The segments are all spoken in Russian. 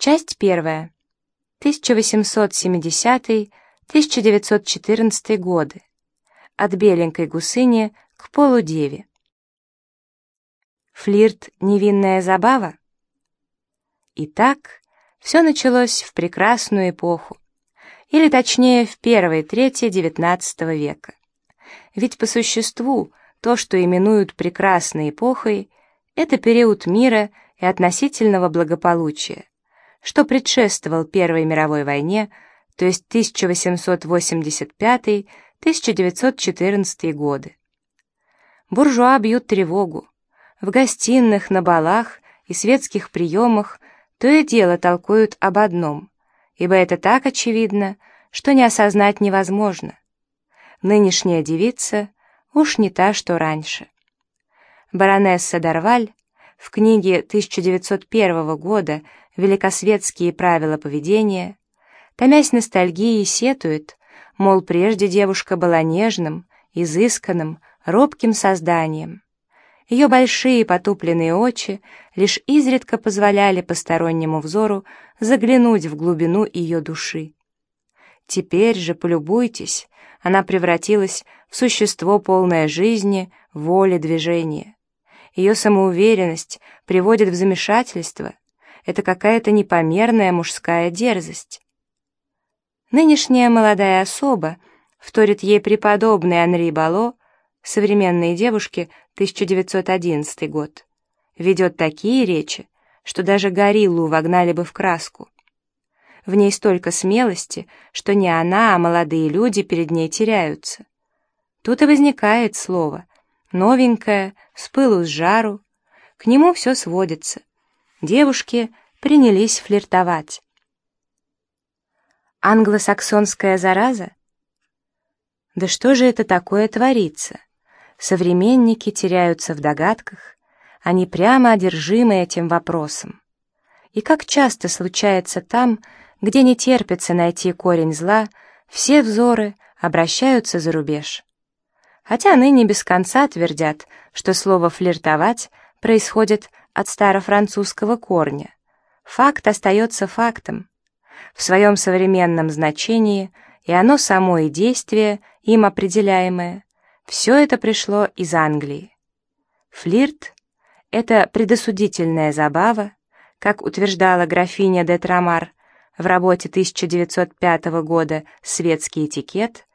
Часть первая. 1870-1914 годы. От беленькой гусыни к полудеве. Флирт — невинная забава? Итак, все началось в прекрасную эпоху, или точнее в первой трети XIX века. Ведь по существу то, что именуют прекрасной эпохой, это период мира и относительного благополучия, что предшествовал Первой мировой войне, то есть 1885-1914 годы. Буржуа бьют тревогу. В гостиных, на балах и светских приемах то и дело толкуют об одном, ибо это так очевидно, что не осознать невозможно. Нынешняя девица уж не та, что раньше. Баронесса Дарваль в книге 1901 года «Великосветские правила поведения», томясь ностальгией, сетует, мол, прежде девушка была нежным, изысканным, робким созданием. Ее большие потупленные очи лишь изредка позволяли постороннему взору заглянуть в глубину ее души. Теперь же полюбуйтесь, она превратилась в существо полное жизни, воли, движения. Ее самоуверенность приводит в замешательство. Это какая-то непомерная мужская дерзость. Нынешняя молодая особа, вторит ей преподобный Анри Бало, современные девушки, 1911 год, ведет такие речи, что даже гориллу вогнали бы в краску. В ней столько смелости, что не она, а молодые люди перед ней теряются. Тут и возникает слово. Новенькое, с пылу с жару. К нему все сводится. Девушки принялись флиртовать. Англосаксонская зараза? Да что же это такое творится? Современники теряются в догадках, они прямо одержимы этим вопросом. И как часто случается там, где не терпится найти корень зла, все взоры обращаются за рубеж. Хотя ныне без конца твердят, что слово «флиртовать» происходит от старофранцузского корня. Факт остается фактом. В своем современном значении и оно само и действие, им определяемое, все это пришло из Англии. Флирт — это предосудительная забава, как утверждала графиня де Трамар, в работе 1905 года «Светский этикет»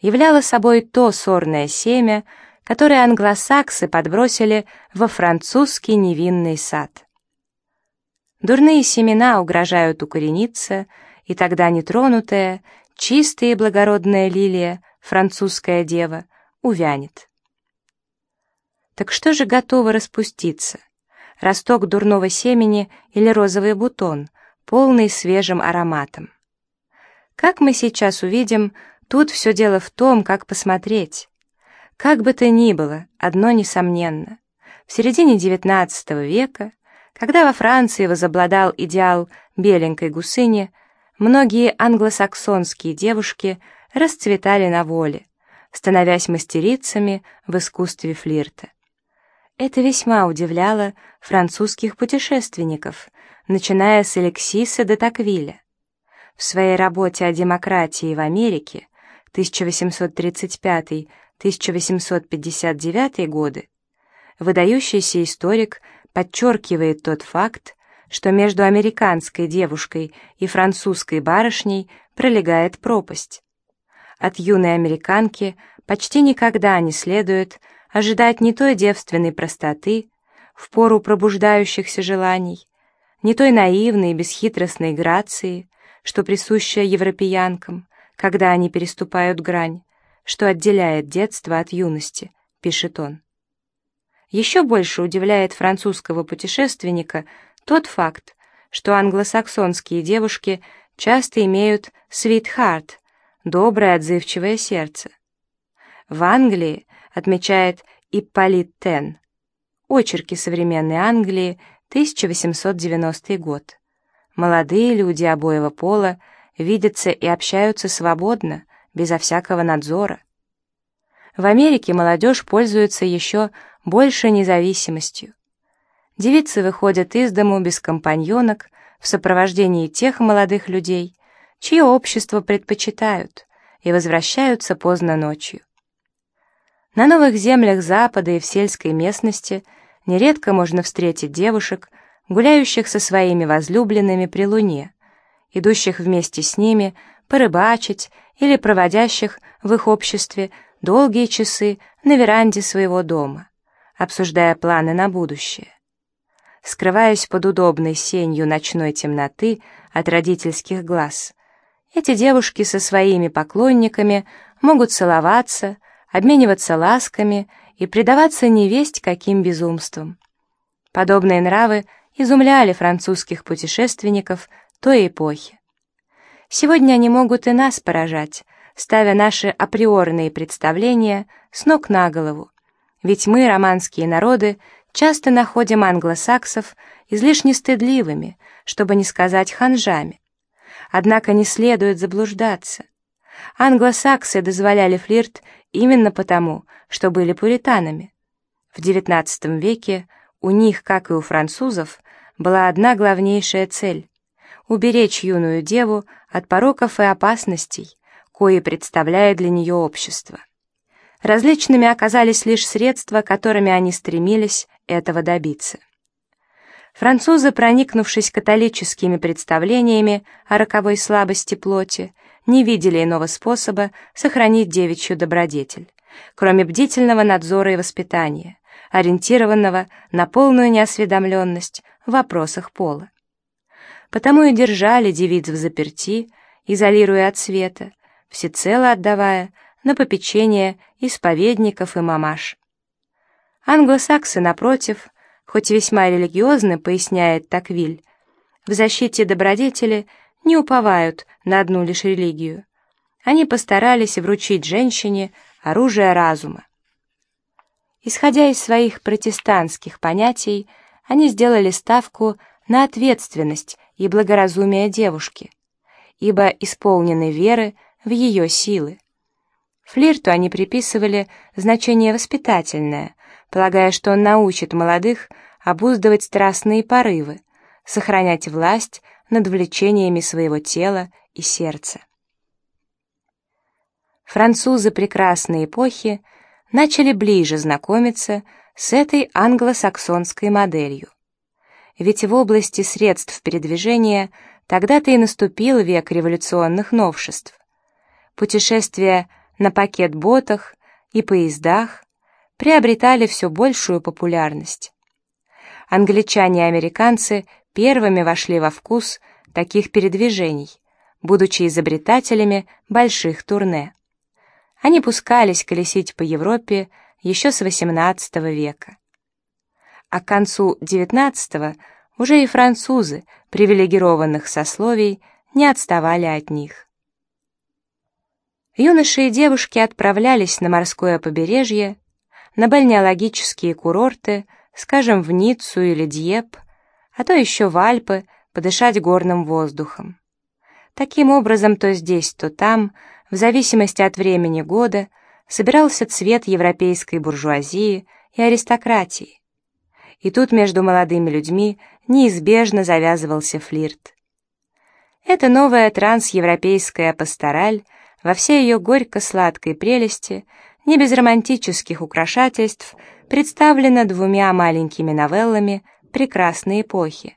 являло собой то сорное семя, которое англосаксы подбросили во французский невинный сад. Дурные семена угрожают укорениться, и тогда нетронутая, чистая и благородная лилия, французская дева, увянет. Так что же готово распуститься? Росток дурного семени или розовый бутон, полный свежим ароматом. Как мы сейчас увидим, тут все дело в том, как посмотреть. Как бы то ни было, одно несомненно. В середине XIX века, когда во Франции возобладал идеал беленькой гусыни, многие англосаксонские девушки расцветали на воле, становясь мастерицами в искусстве флирта. Это весьма удивляло французских путешественников, начиная с Алексиса де Таквиля. В своей работе о демократии в Америке 1835-1859 годы выдающийся историк подчеркивает тот факт, что между американской девушкой и французской барышней пролегает пропасть. От юной американки почти никогда не следует ожидать ни той девственной простоты, в пору пробуждающихся желаний, ни той наивной и бесхитростной грации, что присуща европеянкам, когда они переступают грань, что отделяет детство от юности, пишет он. Еще больше удивляет французского путешественника тот факт, что англосаксонские девушки часто имеют sweet heart, доброе отзывчивое сердце. В Англии, отмечает Ипполит Тен, очерки современной Англии, 1890 год. Молодые люди обоего пола видятся и общаются свободно, безо всякого надзора. В Америке молодежь пользуется еще больше независимостью. девицы выходят из дому без компаньонок в сопровождении тех молодых людей, чье общество предпочитают, и возвращаются поздно ночью. На новых землях Запада и в сельской местности нередко можно встретить девушек, гуляющих со своими возлюбленными при луне, идущих вместе с ними порыбачить или проводящих в их обществе долгие часы на веранде своего дома, обсуждая планы на будущее. Скрываясь под удобной сенью ночной темноты от родительских глаз, эти девушки со своими поклонниками могут целоваться, обмениваться ласками и предаваться невесть каким безумствам. Подобные нравы изумляли французских путешественников той эпохи. Сегодня они могут и нас поражать, ставя наши априорные представления с ног на голову. Ведь мы, романские народы, часто находим англосаксов излишне стыдливыми, чтобы не сказать ханжами. Однако не следует заблуждаться. Англосаксы дозволяли флирт именно потому, что были пуританами. В XIX веке у них, как и у французов, была одна главнейшая цель — уберечь юную деву от пороков и опасностей, кои представляет для нее общество. Различными оказались лишь средства, которыми они стремились этого добиться. Французы, проникнувшись католическими представлениями о роковой слабости плоти, не видели иного способа сохранить девичью добродетель, кроме бдительного надзора и воспитания, ориентированного на полную неосведомленность в вопросах пола. Потому и держали девиц в заперти, изолируя от света, всецело отдавая на попечение исповедников и мамаш. Англосаксы, напротив, хоть весьма религиозно, поясняет Таквиль, в защите добродетели не уповают на одну лишь религию. Они постарались вручить женщине оружие разума. Исходя из своих протестантских понятий, они сделали ставку на ответственность и благоразумие девушки, ибо исполнены веры в ее силы. Флирту они приписывали значение воспитательное, полагая, что он научит молодых обуздывать страстные порывы, сохранять власть над влечениями своего тела и сердца. Французы прекрасной эпохи начали ближе знакомиться с этой англосаксонской моделью. Ведь в области средств передвижения тогда-то и наступил век революционных новшеств. Путешествия на пакет-ботах и поездах приобретали все большую популярность. Англичане и американцы первыми вошли во вкус таких передвижений, будучи изобретателями больших турне. Они пускались колесить по Европе еще с XVIII века. А к концу XIX уже и французы привилегированных сословий не отставали от них. Юноши и девушки отправлялись на морское побережье, на бальнеологические курорты, скажем, в Ниццу или Дьеп, а то еще в Альпы, подышать горным воздухом. Таким образом, то здесь, то там – в зависимости от времени года, собирался цвет европейской буржуазии и аристократии. И тут между молодыми людьми неизбежно завязывался флирт. Эта новая трансевропейская пастораль во всей ее горько-сладкой прелести, не без романтических украшательств, представлена двумя маленькими новеллами прекрасной эпохи.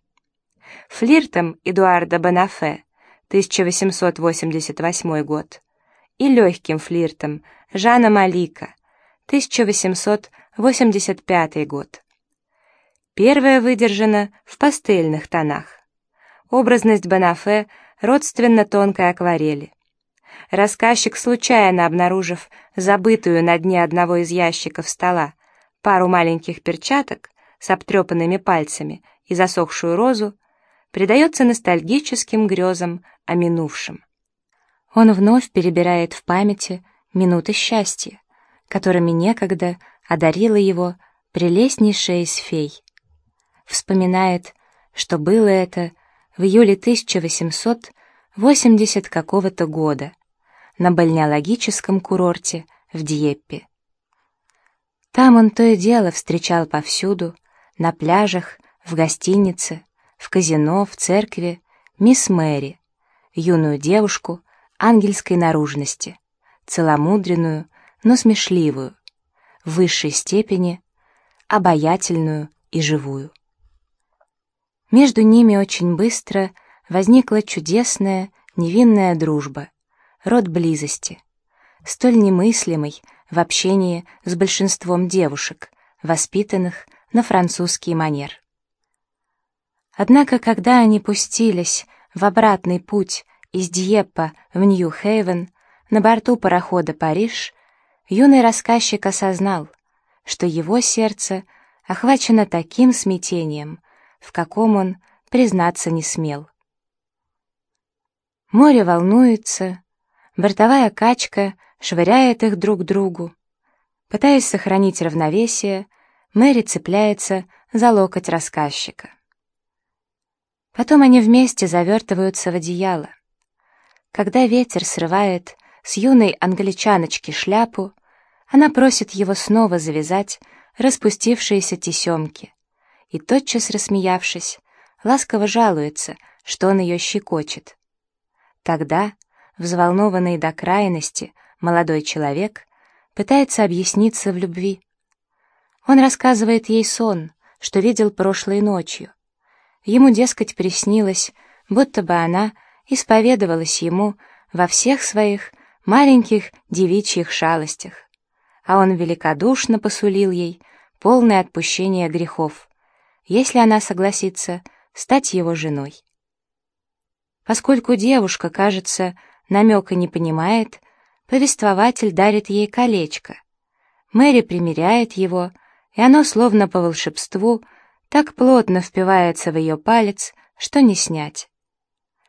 Флиртом Эдуарда Бонафе, 1888 год, и легким флиртом Жана Малика, 1885 год. Первая выдержана в пастельных тонах. Образность Бонафе родственна тонкой акварели. Рассказчик, случайно обнаружив забытую на дне одного из ящиков стола пару маленьких перчаток с обтрепанными пальцами и засохшую розу, предается ностальгическим грезам о минувшем он вновь перебирает в памяти минуты счастья, которыми некогда одарила его прелестнейшая из фей. Вспоминает, что было это в июле 1880 какого-то года на бальнеологическом курорте в Дьеппе. Там он то и дело встречал повсюду, на пляжах, в гостинице, в казино, в церкви, мисс Мэри, юную девушку ангельской наружности, целомудренную, но смешливую, в высшей степени обаятельную и живую. Между ними очень быстро возникла чудесная, невинная дружба, род близости, столь немыслимый в общении с большинством девушек, воспитанных на французский манер. Однако, когда они пустились в обратный путь из Дьеппа в Нью-Хейвен на борту парохода «Париж», юный рассказчик осознал, что его сердце охвачено таким смятением, в каком он признаться не смел. Море волнуется, бортовая качка швыряет их друг другу. Пытаясь сохранить равновесие, Мэри цепляется за локоть рассказчика. Потом они вместе завертываются в одеяло. Когда ветер срывает с юной англичаночки шляпу, она просит его снова завязать распустившиеся тесемки, и, тотчас рассмеявшись, ласково жалуется, что он ее щекочет. Тогда, взволнованный до крайности, молодой человек пытается объясниться в любви. Он рассказывает ей сон, что видел прошлой ночью. Ему, дескать, приснилось, будто бы она исповедовалась ему во всех своих маленьких девичьих шалостях, а он великодушно посулил ей полное отпущение грехов, если она согласится стать его женой. Поскольку девушка, кажется, намека не понимает, повествователь дарит ей колечко. Мэри примеряет его, и оно, словно по волшебству, так плотно впивается в ее палец, что не снять.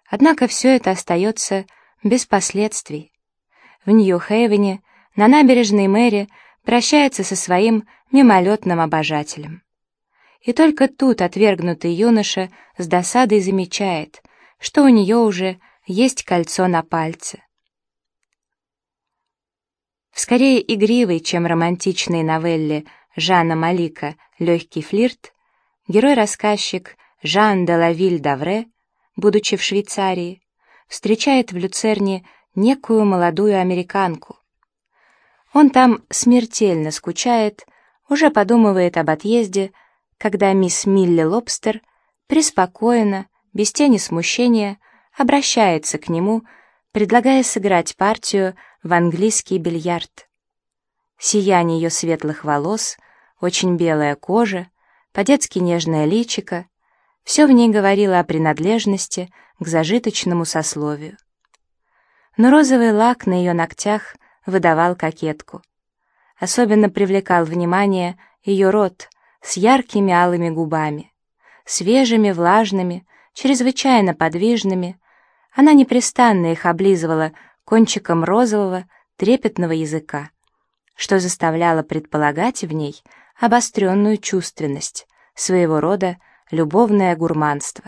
Однако все это остается без последствий. В Нью-Хейвене на набережной Мэри прощается со своим мимолетным обожателем. И только тут отвергнутый юноша с досадой замечает, что у нее уже есть кольцо на пальце. В скорее игривой, чем романтичной новелле Жана Малика «Легкий флирт» герой-рассказчик Жан де Лавиль Давре, будучи в Швейцарии, встречает в Люцерне некую молодую американку. Он там смертельно скучает, уже подумывает об отъезде, когда мисс Милли Лобстер преспокойно, без тени смущения, обращается к нему, предлагая сыграть партию в английский бильярд. Сияние ее светлых волос, очень белая кожа, по-детски нежное личико, все в ней говорило о принадлежности к зажиточному сословию. Но розовый лак на ее ногтях выдавал кокетку. Особенно привлекал внимание ее рот с яркими алыми губами, свежими, влажными, чрезвычайно подвижными. Она непрестанно их облизывала кончиком розового, трепетного языка, что заставляло предполагать в ней обостренную чувственность, своего рода любовное гурманство.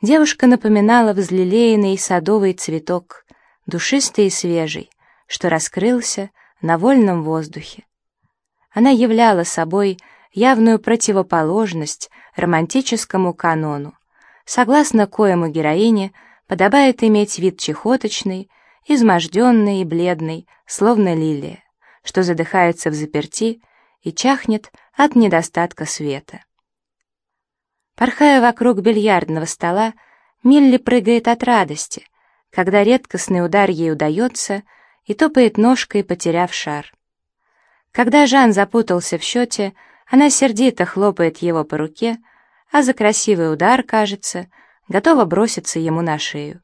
Девушка напоминала взлелеянный садовый цветок, душистый и свежий, что раскрылся на вольном воздухе. Она являла собой явную противоположность романтическому канону, согласно коему героине подобает иметь вид чехоточный, изможденный и бледный, словно лилия, что задыхается в заперти и чахнет от недостатка света. Порхая вокруг бильярдного стола, Милли прыгает от радости, когда редкостный удар ей удается, и топает ножкой, потеряв шар. Когда Жан запутался в счете, она сердито хлопает его по руке, а за красивый удар, кажется, готова броситься ему на шею.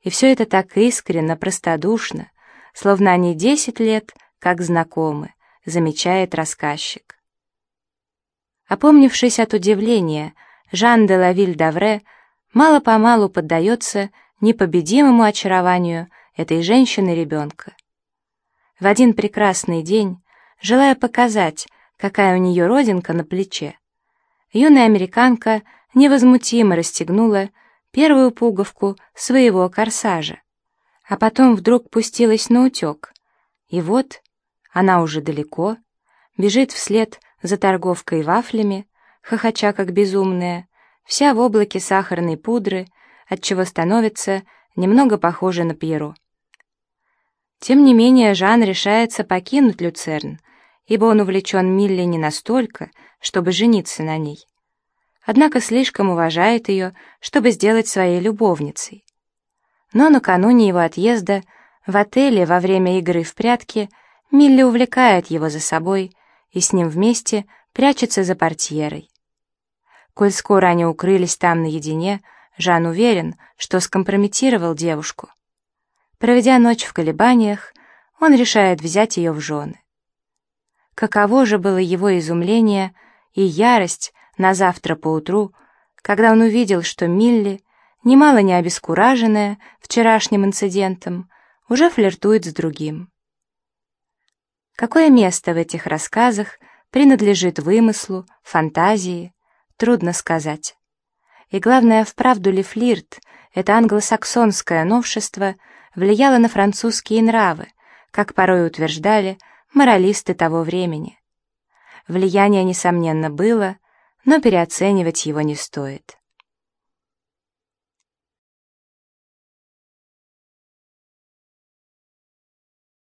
И все это так искренно, простодушно, словно они десять лет как знакомы, замечает рассказчик. Опомнившись от удивления, Жан де Лавиль Давре мало-помалу поддается непобедимому очарованию этой женщины-ребенка. В один прекрасный день, желая показать, какая у нее родинка на плече. Юная американка невозмутимо расстегнула первую пуговку своего корсажа, а потом вдруг пустилась на утек. И вот она уже далеко, бежит вслед за торговкой вафлями, хохоча как безумная, вся в облаке сахарной пудры, отчего становится немного похожа на Пьеро. Тем не менее, Жан решается покинуть Люцерн, ибо он увлечен Милли не настолько, чтобы жениться на ней. Однако слишком уважает ее, чтобы сделать своей любовницей. Но накануне его отъезда в отеле во время игры в прятки Милли увлекает его за собой и с ним вместе прячется за портьерой. Коль скоро они укрылись там наедине, Жан уверен, что скомпрометировал девушку. Проведя ночь в колебаниях, он решает взять ее в жены. Каково же было его изумление и ярость на завтра поутру, когда он увидел, что Милли, немало не обескураженная вчерашним инцидентом, уже флиртует с другим. Какое место в этих рассказах принадлежит вымыслу, фантазии, трудно сказать. И главное, вправду ли флирт, это англосаксонское новшество, влияло на французские нравы, как порой утверждали моралисты того времени. Влияние, несомненно, было, но переоценивать его не стоит.